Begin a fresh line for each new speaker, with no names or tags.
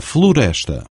floresta.